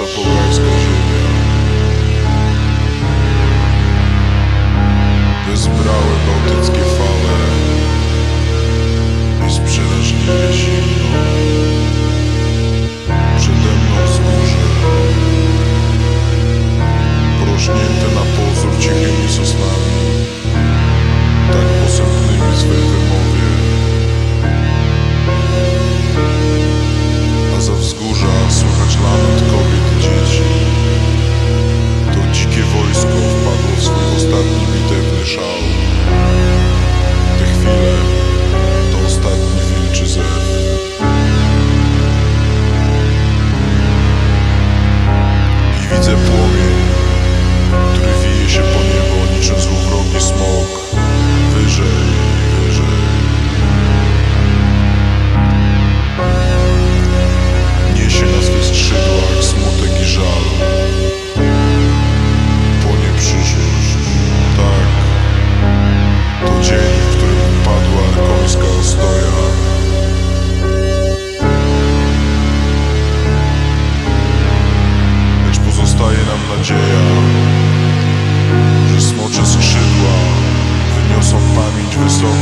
наша болгарська життя. Ти справи Балтицькі. Widzę płomień, który wije się po niebo niczym złowrogi smok. Wyżej, nadzieja, że smocze skrzydła wyniosą pamięć wysoko